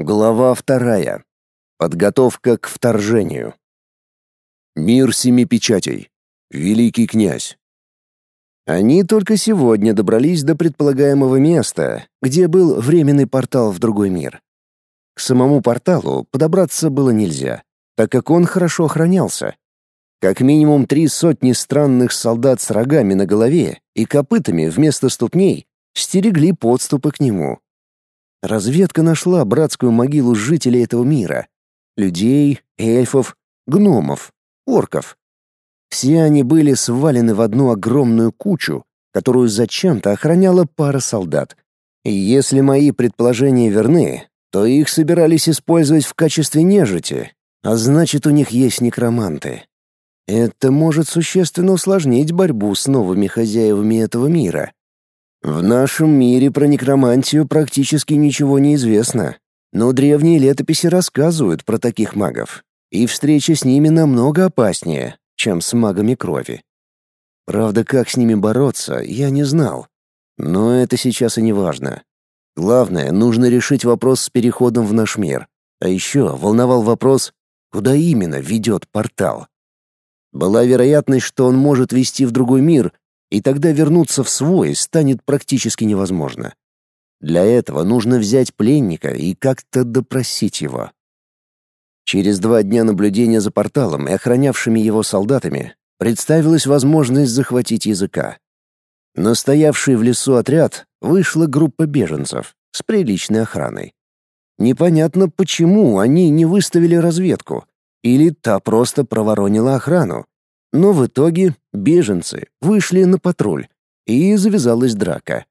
Глава вторая. Подготовка к вторжению. Мир семи печатей. Великий князь. Они только сегодня добрались до предполагаемого места, где был временный портал в другой мир. К самому порталу подобраться было нельзя, так как он хорошо охранялся. Как минимум три сотни странных солдат с рогами на голове и копытами вместо ступней стерегли подступы к нему. Разведка нашла братскую могилу жителей этого мира. Людей, эльфов, гномов, орков. Все они были свалены в одну огромную кучу, которую зачем-то охраняла пара солдат. И если мои предположения верны, то их собирались использовать в качестве нежити, а значит, у них есть некроманты. Это может существенно усложнить борьбу с новыми хозяевами этого мира. В нашем мире про некромантию практически ничего не известно, но древние летописи рассказывают про таких магов, и встреча с ними намного опаснее, чем с магами крови. Правда, как с ними бороться, я не знал. Но это сейчас и не важно. Главное, нужно решить вопрос с переходом в наш мир. А еще волновал вопрос, куда именно ведет портал. Была вероятность, что он может вести в другой мир, и тогда вернуться в свой станет практически невозможно. Для этого нужно взять пленника и как-то допросить его. Через два дня наблюдения за порталом и охранявшими его солдатами представилась возможность захватить языка. Настоявший в лесу отряд вышла группа беженцев с приличной охраной. Непонятно, почему они не выставили разведку, или та просто проворонила охрану, но в итоге беженцы вышли на патруль, и завязалась драка.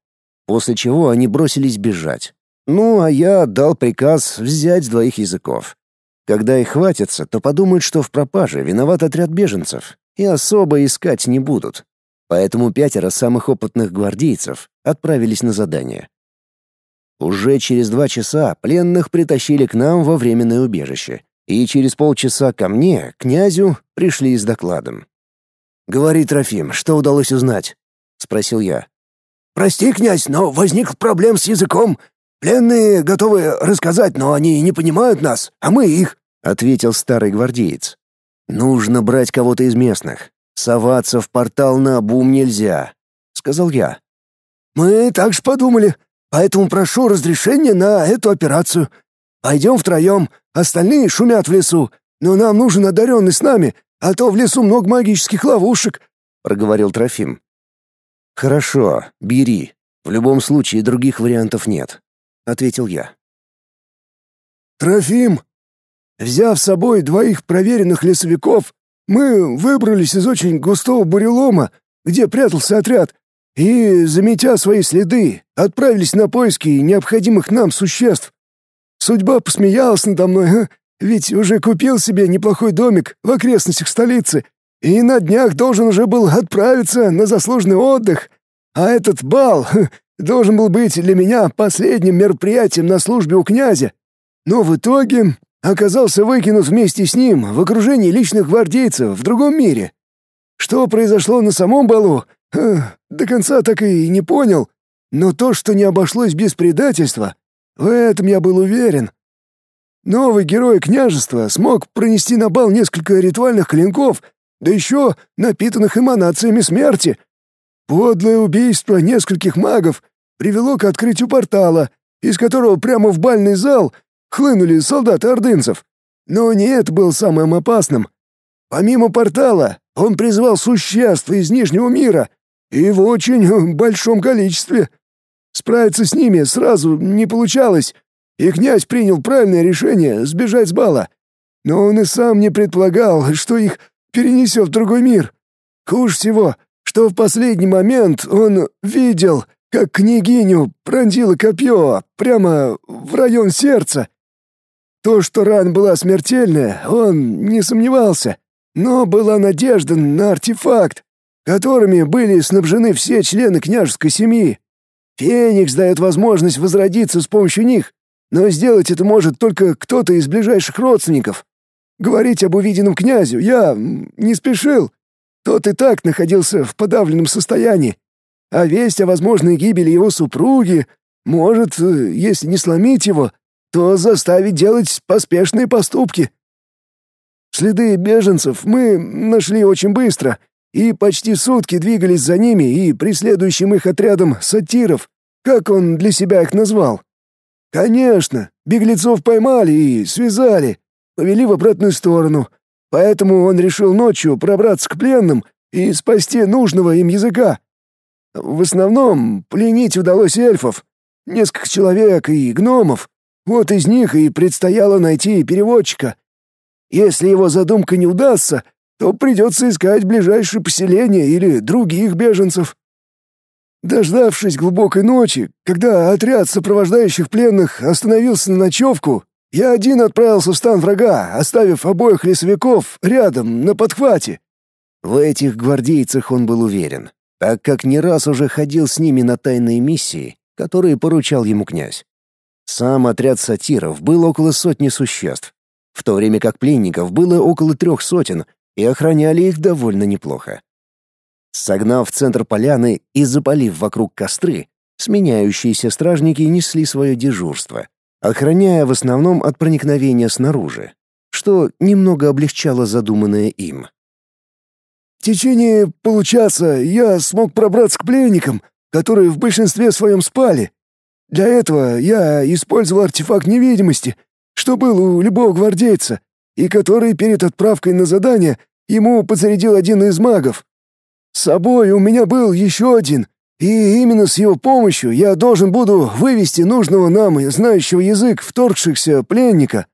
После чего они бросились бежать. Ну, а я дал приказ взять двоих языков. Когда их хватится, то подумают, что в пропаже виноват отряд беженцев, и особо искать не будут. Поэтому пятеро самых опытных гвардейцев отправились на задание. Уже через два часа пленных притащили к нам во временное убежище, и через полчаса ко мне, князю, пришли с докладом. «Говори, Трофим, что удалось узнать?» — спросил я. «Прости, князь, но возник проблем с языком. Пленные готовы рассказать, но они не понимают нас, а мы их», — ответил старый гвардеец. «Нужно брать кого-то из местных. Соваться в портал на обум нельзя», — сказал я. «Мы так же подумали, поэтому прошу разрешения на эту операцию. Пойдем втроем, остальные шумят в лесу, но нам нужен одаренный с нами, а то в лесу много магических ловушек», — проговорил Трофим. «Хорошо, бери. В любом случае других вариантов нет», — ответил я. «Трофим, взяв с собой двоих проверенных лесовиков, мы выбрались из очень густого бурелома, где прятался отряд, и, заметя свои следы, отправились на поиски необходимых нам существ. Судьба посмеялась надо мной, ведь уже купил себе неплохой домик в окрестностях столицы и на днях должен уже был отправиться на заслуженный отдых. А этот бал должен был быть для меня последним мероприятием на службе у князя. Но в итоге оказался выкинут вместе с ним в окружении личных гвардейцев в другом мире. Что произошло на самом балу, до конца так и не понял. Но то, что не обошлось без предательства, в этом я был уверен. Новый герой княжества смог пронести на бал несколько ритуальных клинков, да еще напитанных эманациями смерти. Подлое убийство нескольких магов привело к открытию портала, из которого прямо в бальный зал хлынули солдаты ордынцев. Но не это был самым опасным. Помимо портала, он призвал существ из Нижнего мира и в очень большом количестве. Справиться с ними сразу не получалось, и князь принял правильное решение сбежать с бала. Но он и сам не предполагал, что их перенесет в другой мир. Хуже всего, что в последний момент он видел, как княгиню пронзило копье прямо в район сердца. То, что рана была смертельная, он не сомневался, но была надежда на артефакт, которыми были снабжены все члены княжеской семьи. Феникс дает возможность возродиться с помощью них, но сделать это может только кто-то из ближайших родственников. Говорить об увиденном князю я не спешил. Тот и так находился в подавленном состоянии. А весть о возможной гибели его супруги может, э, если не сломить его, то заставить делать поспешные поступки. Следы беженцев мы нашли очень быстро и почти сутки двигались за ними и преследующим их отрядом сатиров, как он для себя их назвал. Конечно, беглецов поймали и связали, повели в обратную сторону, поэтому он решил ночью пробраться к пленным и спасти нужного им языка. В основном пленить удалось эльфов, несколько человек и гномов. Вот из них и предстояло найти переводчика. Если его задумка не удастся, то придется искать ближайшее поселение или других беженцев. Дождавшись глубокой ночи, когда отряд сопровождающих пленных остановился на ночевку, я один отправился в стан врага, оставив обоих лесовиков рядом, на подхвате. В этих гвардейцах он был уверен, так как не раз уже ходил с ними на тайные миссии, которые поручал ему князь. Сам отряд сатиров был около сотни существ, в то время как пленников было около трех сотен, и охраняли их довольно неплохо. Согнав в центр поляны и запалив вокруг костры, сменяющиеся стражники несли свое дежурство, охраняя в основном от проникновения снаружи, что немного облегчало задуманное им. В течение получаса я смог пробраться к пленникам, которые в большинстве своем спали. Для этого я использовал артефакт невидимости, что был у любого гвардейца, и который перед отправкой на задание ему подзарядил один из магов. С собой у меня был еще один, и именно с его помощью я должен буду вывести нужного нам, знающего язык, вторгшихся пленника».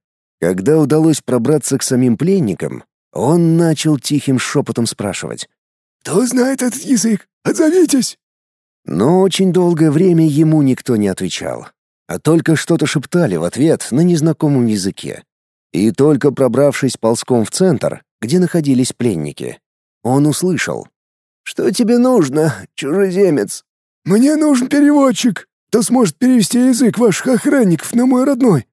Когда удалось пробраться к самим пленникам, он начал тихим шепотом спрашивать. «Кто знает этот язык? Отзовитесь!» Но очень долгое время ему никто не отвечал, а только что-то шептали в ответ на незнакомом языке. И только пробравшись ползком в центр, где находились пленники, он услышал. «Что тебе нужно, чужеземец?» «Мне нужен переводчик, кто сможет перевести язык ваших охранников на мой родной.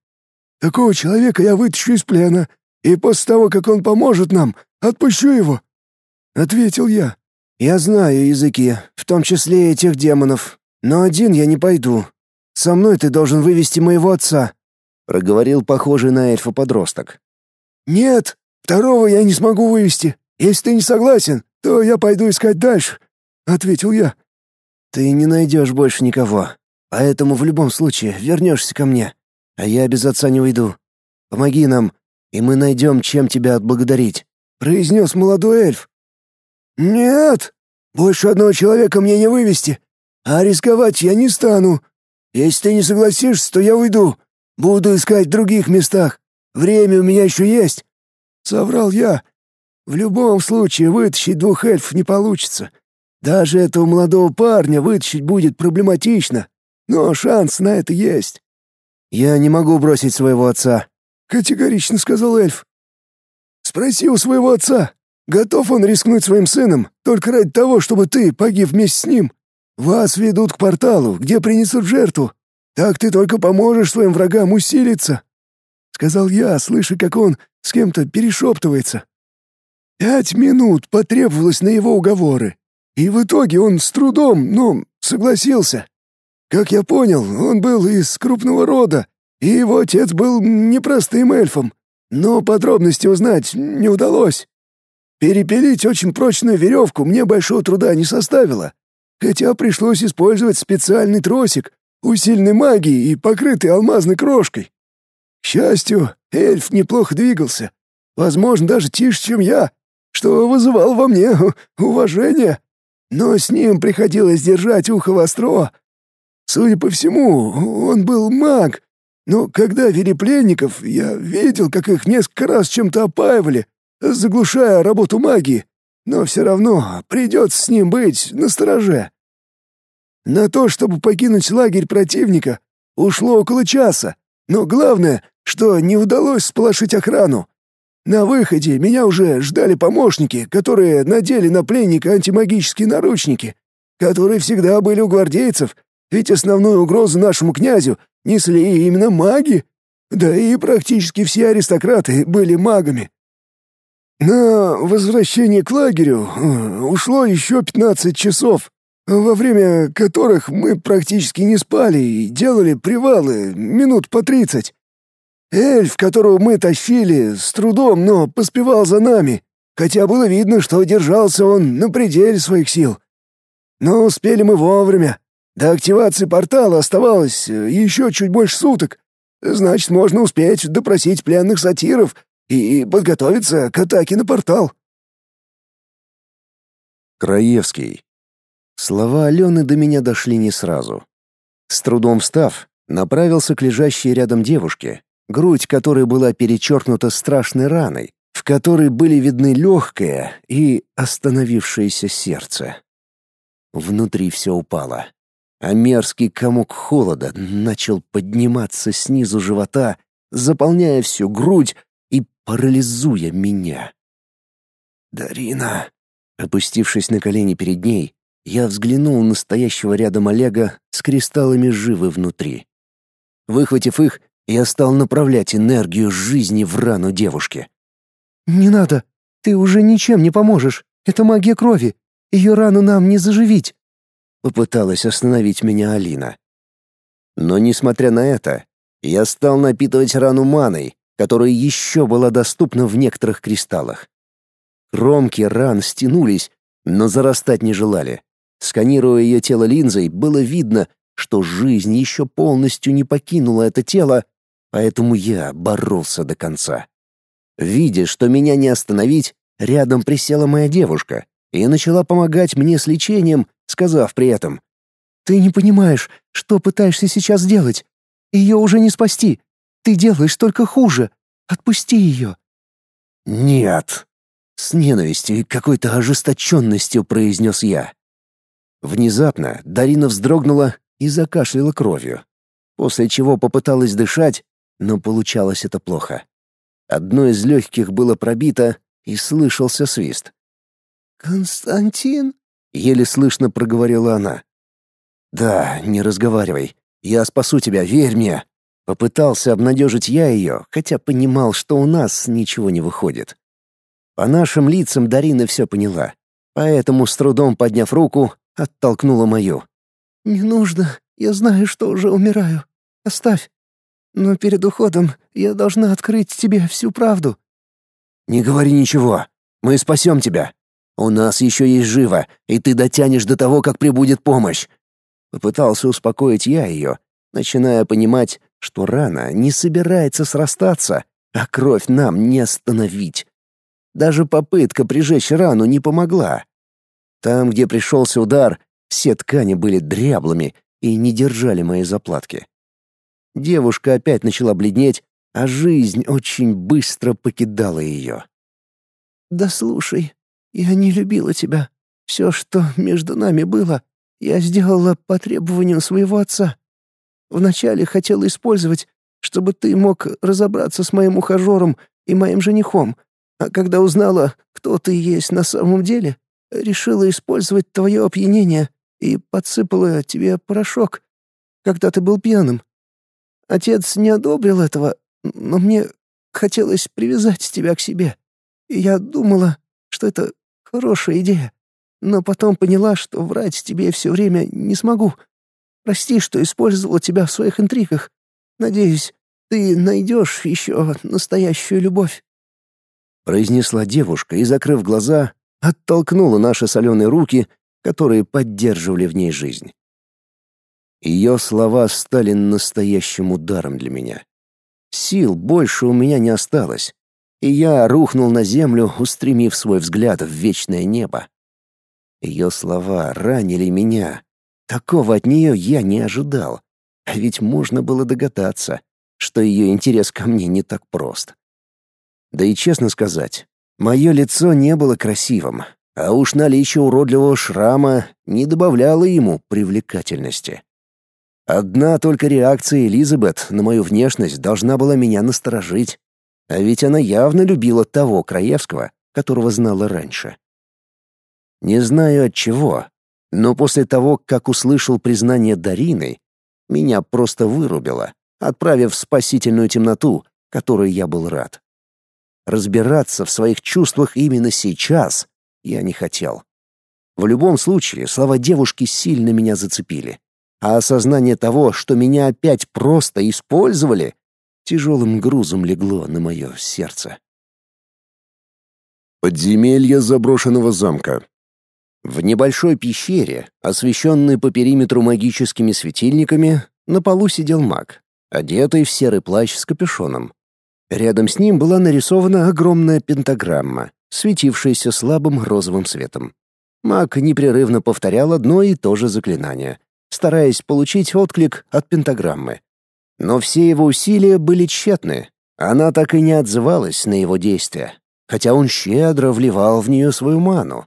Такого человека я вытащу из плена, и после того, как он поможет нам, отпущу его», — ответил я. «Я знаю языки, в том числе и этих демонов, но один я не пойду. Со мной ты должен вывести моего отца», — проговорил похожий на эльфа подросток. «Нет, второго я не смогу вывести. Если ты не согласен, то я пойду искать дальше», — ответил я. «Ты не найдешь больше никого, поэтому в любом случае вернешься ко мне, а я без отца не уйду. Помоги нам, и мы найдем, чем тебя отблагодарить», — произнес молодой эльф. «Нет, больше одного человека мне не вывести, а рисковать я не стану. Если ты не согласишься, то я уйду. Буду искать в других местах. Время у меня еще есть», — соврал я. «В любом случае вытащить двух эльфов не получится. Даже этого молодого парня вытащить будет проблематично, но шанс на это есть». «Я не могу бросить своего отца», — категорично сказал эльф. «Спроси у своего отца, Готов он рискнуть своим сыном только ради того, чтобы ты погиб вместе с ним? Вас ведут к порталу, где принесут жертву. Так ты только поможешь своим врагам усилиться», — сказал я, слыша, как он с кем-то перешептывается. Пять минут потребовалось на его уговоры, и в итоге он с трудом, ну, согласился. Как я понял, он был из крупного рода, и его отец был непростым эльфом, но подробности узнать не удалось. Перепилить очень прочную веревку мне большого труда не составило, хотя пришлось использовать специальный тросик, усиленный магией и покрытый алмазной крошкой. К счастью, эльф неплохо двигался, возможно, даже тише, чем я, что вызывало во мне уважение. Но с ним приходилось держать ухо востро. Судя по всему, он был маг, но когда вели пленников, я видел, как их несколько раз чем-то опаивали, заглушая работу магии, но все равно придется с ним быть настороже. На то, чтобы покинуть лагерь противника, ушло около часа, но главное, что не удалось сполошить охрану. На выходе меня уже ждали помощники, которые надели на пленника антимагические наручники, которые всегда были у гвардейцев, ведь основную угрозу нашему князю несли именно маги. Да и практически все аристократы были магами. На возвращение к лагерю э, ушло еще 15 часов, во время которых мы практически не спали и делали привалы минут по 30. Эльф, которого мы тащили, с трудом, но поспевал за нами, хотя было видно, что держался он на пределе своих сил. Но успели мы вовремя. До активации портала оставалось э, еще чуть больше суток. Значит, можно успеть допросить пленных сатиров и подготовиться к атаке на портал. Краевский. Слова Алены до меня дошли не сразу. С трудом встав, направился к лежащей рядом девушке, грудь которой была перечеркнута страшной раной, в которой были видны легкое и остановившееся сердце. Внутри все упало, а мерзкий комок холода начал подниматься снизу живота, заполняя всю грудь и парализуя меня. «Дарина!» Опустившись на колени перед ней, я взглянул на стоящего рядом Олега с кристаллами живы внутри. Выхватив их, я стал направлять энергию жизни в рану девушки. «Не надо, ты уже ничем не поможешь. Это магия крови. Ее рану нам не заживить», — попыталась остановить меня Алина. Но, несмотря на это, я стал напитывать рану маной, которая еще была доступна в некоторых кристаллах. Кромки ран стянулись, но зарастать не желали. Сканируя ее тело линзой, было видно, что жизнь еще полностью не покинула это тело, поэтому я боролся до конца. Видя, что меня не остановить, рядом присела моя девушка и начала помогать мне с лечением, сказав при этом, «Ты не понимаешь, что пытаешься сейчас сделать. Ее уже не спасти. Ты делаешь только хуже. Отпусти ее». «Нет», с ненавистью и какой-то ожесточенностью произнес я. Внезапно Дарина вздрогнула и закашляла кровью, после чего попыталась дышать, но получалось это плохо. Одно из легких было пробито, и слышался свист. «Константин?» — еле слышно проговорила она. «Да, не разговаривай. Я спасу тебя, верь мне!» Попытался обнадежить я ее, хотя понимал, что у нас ничего не выходит. По нашим лицам Дарина все поняла, поэтому, с трудом подняв руку, оттолкнула мою. «Не нужно, я знаю, что уже умираю. Оставь. Но перед уходом я должна открыть тебе всю правду». «Не говори ничего. Мы спасем тебя. У нас еще есть живо, и ты дотянешь до того, как прибудет помощь». Попытался успокоить я ее, начиная понимать, что рана не собирается срастаться, а кровь нам не остановить. Даже попытка прижечь рану не помогла. Там, где пришелся удар, все ткани были дряблыми и не держали мои заплатки. Девушка опять начала бледнеть, а жизнь очень быстро покидала ее. «Да слушай, я не любила тебя. Все, что между нами было, я сделала по требованию своего отца. Вначале хотела использовать, чтобы ты мог разобраться с моим ухажером и моим женихом, а когда узнала, кто ты есть на самом деле, решила использовать твое опьянение и подсыпала тебе порошок, когда ты был пьяным. Отец не одобрил этого, но мне хотелось привязать тебя к себе. И я думала, что это хорошая идея, но потом поняла, что врать тебе все время не смогу. Прости, что использовала тебя в своих интригах. Надеюсь, ты найдешь еще настоящую любовь произнесла девушка и, закрыв глаза, оттолкнула наши соленые руки, которые поддерживали в ней жизнь. Ее слова стали настоящим ударом для меня. Сил больше у меня не осталось, и я рухнул на землю, устремив свой взгляд в вечное небо. Ее слова ранили меня. Такого от нее я не ожидал. А ведь можно было догадаться, что ее интерес ко мне не так прост. Да и честно сказать, мое лицо не было красивым, а уж наличие уродливого шрама не добавляло ему привлекательности. Одна только реакция Элизабет на мою внешность должна была меня насторожить, а ведь она явно любила того Краевского, которого знала раньше. Не знаю от чего, но после того, как услышал признание Дарины, меня просто вырубило, отправив в спасительную темноту, которой я был рад. Разбираться в своих чувствах именно сейчас я не хотел. В любом случае, слова девушки сильно меня зацепили. А осознание того, что меня опять просто использовали, тяжелым грузом легло на мое сердце. Подземелье заброшенного замка. В небольшой пещере, освещенной по периметру магическими светильниками, на полу сидел маг, одетый в серый плащ с капюшоном. Рядом с ним была нарисована огромная пентаграмма, светившаяся слабым розовым светом. Маг непрерывно повторял одно и то же заклинание, стараясь получить отклик от пентаграммы. Но все его усилия были тщетны. Она так и не отзывалась на его действия, хотя он щедро вливал в нее свою ману.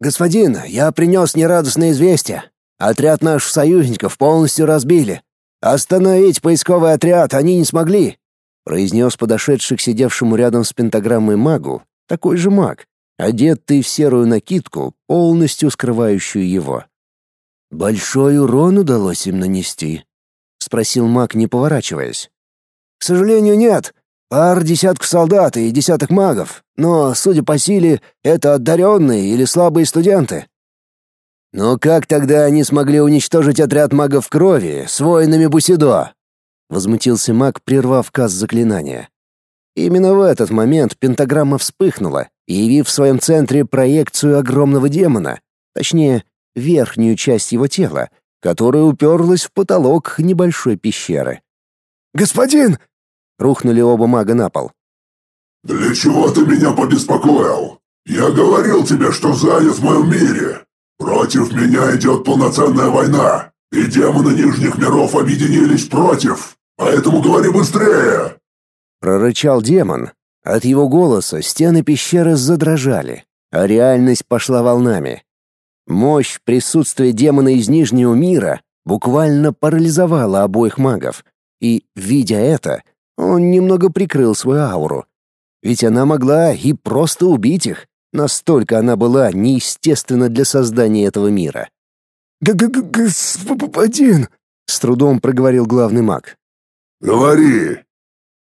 «Господин, я принес нерадостное известие. Отряд наших союзников полностью разбили. Остановить поисковый отряд они не смогли», произнес подошедший к сидевшему рядом с пентаграммой магу, такой же маг, одетый в серую накидку, полностью скрывающую его. «Большой урон удалось им нанести?» — спросил маг, не поворачиваясь. «К сожалению, нет. Пар десятков солдат и десяток магов, но, судя по силе, это одаренные или слабые студенты». «Но как тогда они смогли уничтожить отряд магов крови с воинами Бусидо?» — возмутился маг, прервав каз заклинания. Именно в этот момент пентаграмма вспыхнула, явив в своем центре проекцию огромного демона, точнее, верхнюю часть его тела, которая уперлась в потолок небольшой пещеры. «Господин!» — рухнули оба мага на пол. «Для чего ты меня побеспокоил? Я говорил тебе, что занят в моем мире. Против меня идет полноценная война, и демоны Нижних миров объединились против, поэтому говори быстрее!» Прорычал демон. От его голоса стены пещеры задрожали, а реальность пошла волнами. Мощь присутствия демона из Нижнего мира буквально парализовала обоих магов, и, видя это, он немного прикрыл свою ауру. Ведь она могла и просто убить их, настолько она была неестественна для создания этого мира. «Господин!» — с трудом проговорил главный маг. «Говори!»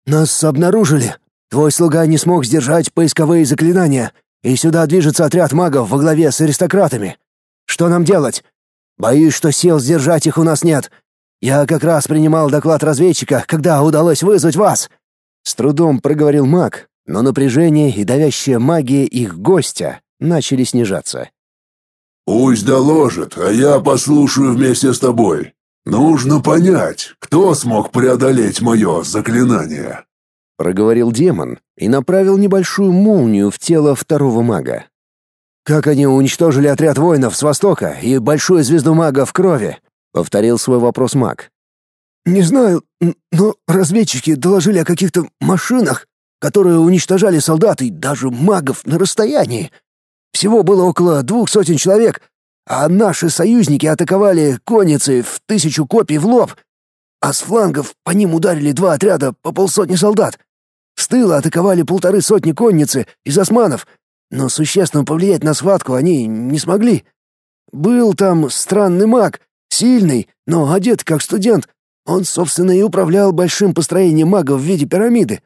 «Нас обнаружили. Твой слуга не смог сдержать поисковые заклинания, и сюда движется отряд магов во главе с аристократами. Что нам делать? Боюсь, что сил сдержать их у нас нет. Я как раз принимал доклад разведчика, когда удалось вызвать вас. С трудом проговорил маг, но напряжение и давящая магия их гостя начали снижаться. Пусть доложит, а я послушаю вместе с тобой. Нужно понять, кто смог преодолеть мое заклинание. Проговорил демон и направил небольшую молнию в тело второго мага. «Как они уничтожили отряд воинов с востока и большую звезду мага в крови?» — повторил свой вопрос маг. «Не знаю, но разведчики доложили о каких-то машинах, которые уничтожали солдат и даже магов на расстоянии. Всего было около двух сотен человек, а наши союзники атаковали конницы в тысячу копий в лоб, а с флангов по ним ударили два отряда по полсотни солдат. С тыла атаковали полторы сотни конницы из османов — но существенно повлиять на схватку они не смогли. Был там странный маг, сильный, но одет как студент. Он, собственно, и управлял большим построением магов в виде пирамиды.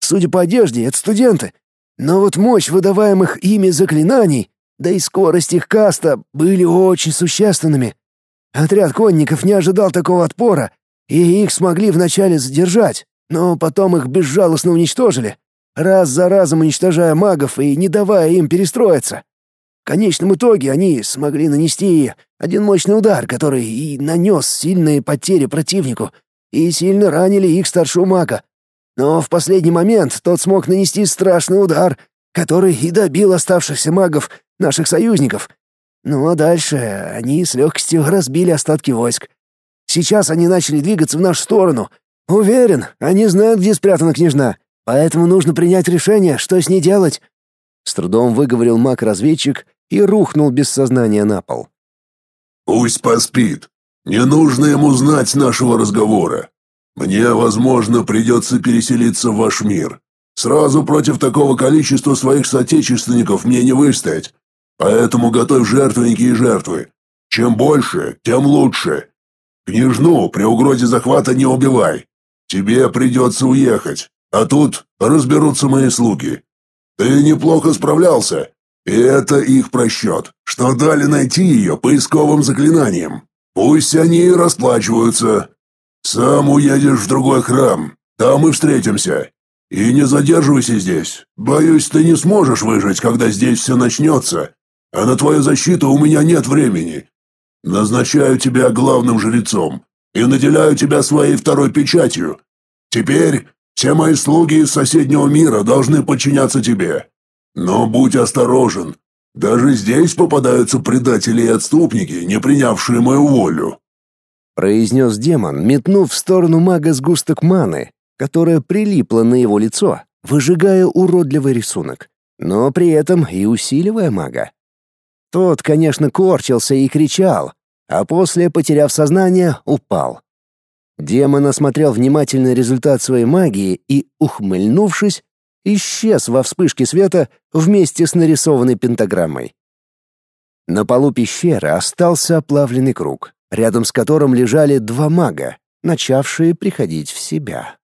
Судя по одежде, это студенты. Но вот мощь выдаваемых ими заклинаний, да и скорость их каста были очень существенными. Отряд конников не ожидал такого отпора, и их смогли вначале задержать, но потом их безжалостно уничтожили раз за разом уничтожая магов и не давая им перестроиться. В конечном итоге они смогли нанести один мощный удар, который и нанес сильные потери противнику, и сильно ранили их старшего мага. Но в последний момент тот смог нанести страшный удар, который и добил оставшихся магов, наших союзников. Ну а дальше они с легкостью разбили остатки войск. Сейчас они начали двигаться в нашу сторону. Уверен, они знают, где спрятана княжна, Поэтому нужно принять решение, что с ней делать. С трудом выговорил маг-разведчик и рухнул без сознания на пол. Пусть поспит. Не нужно ему знать нашего разговора. Мне, возможно, придется переселиться в ваш мир. Сразу против такого количества своих соотечественников мне не выстоять. Поэтому готовь жертвенники и жертвы. Чем больше, тем лучше. Княжну при угрозе захвата не убивай. Тебе придется уехать. А тут разберутся мои слуги. Ты неплохо справлялся, и это их просчет, что дали найти ее поисковым заклинанием. Пусть они и расплачиваются. Сам уедешь в другой храм, Там и встретимся. И не задерживайся здесь. Боюсь, ты не сможешь выжить, когда здесь все начнется. А на твою защиту у меня нет времени. Назначаю тебя главным жрецом и наделяю тебя своей второй печатью. Теперь все мои слуги из соседнего мира должны подчиняться тебе. Но будь осторожен. Даже здесь попадаются предатели и отступники, не принявшие мою волю произнес демон, метнув в сторону мага сгусток маны, которая прилипла на его лицо, выжигая уродливый рисунок, но при этом и усиливая мага. Тот, конечно, корчился и кричал, а после, потеряв сознание, упал. Демон осмотрел внимательно результат своей магии и, ухмыльнувшись, исчез во вспышке света вместе с нарисованной пентаграммой. На полу пещеры остался оплавленный круг рядом с которым лежали два мага, начавшие приходить в себя.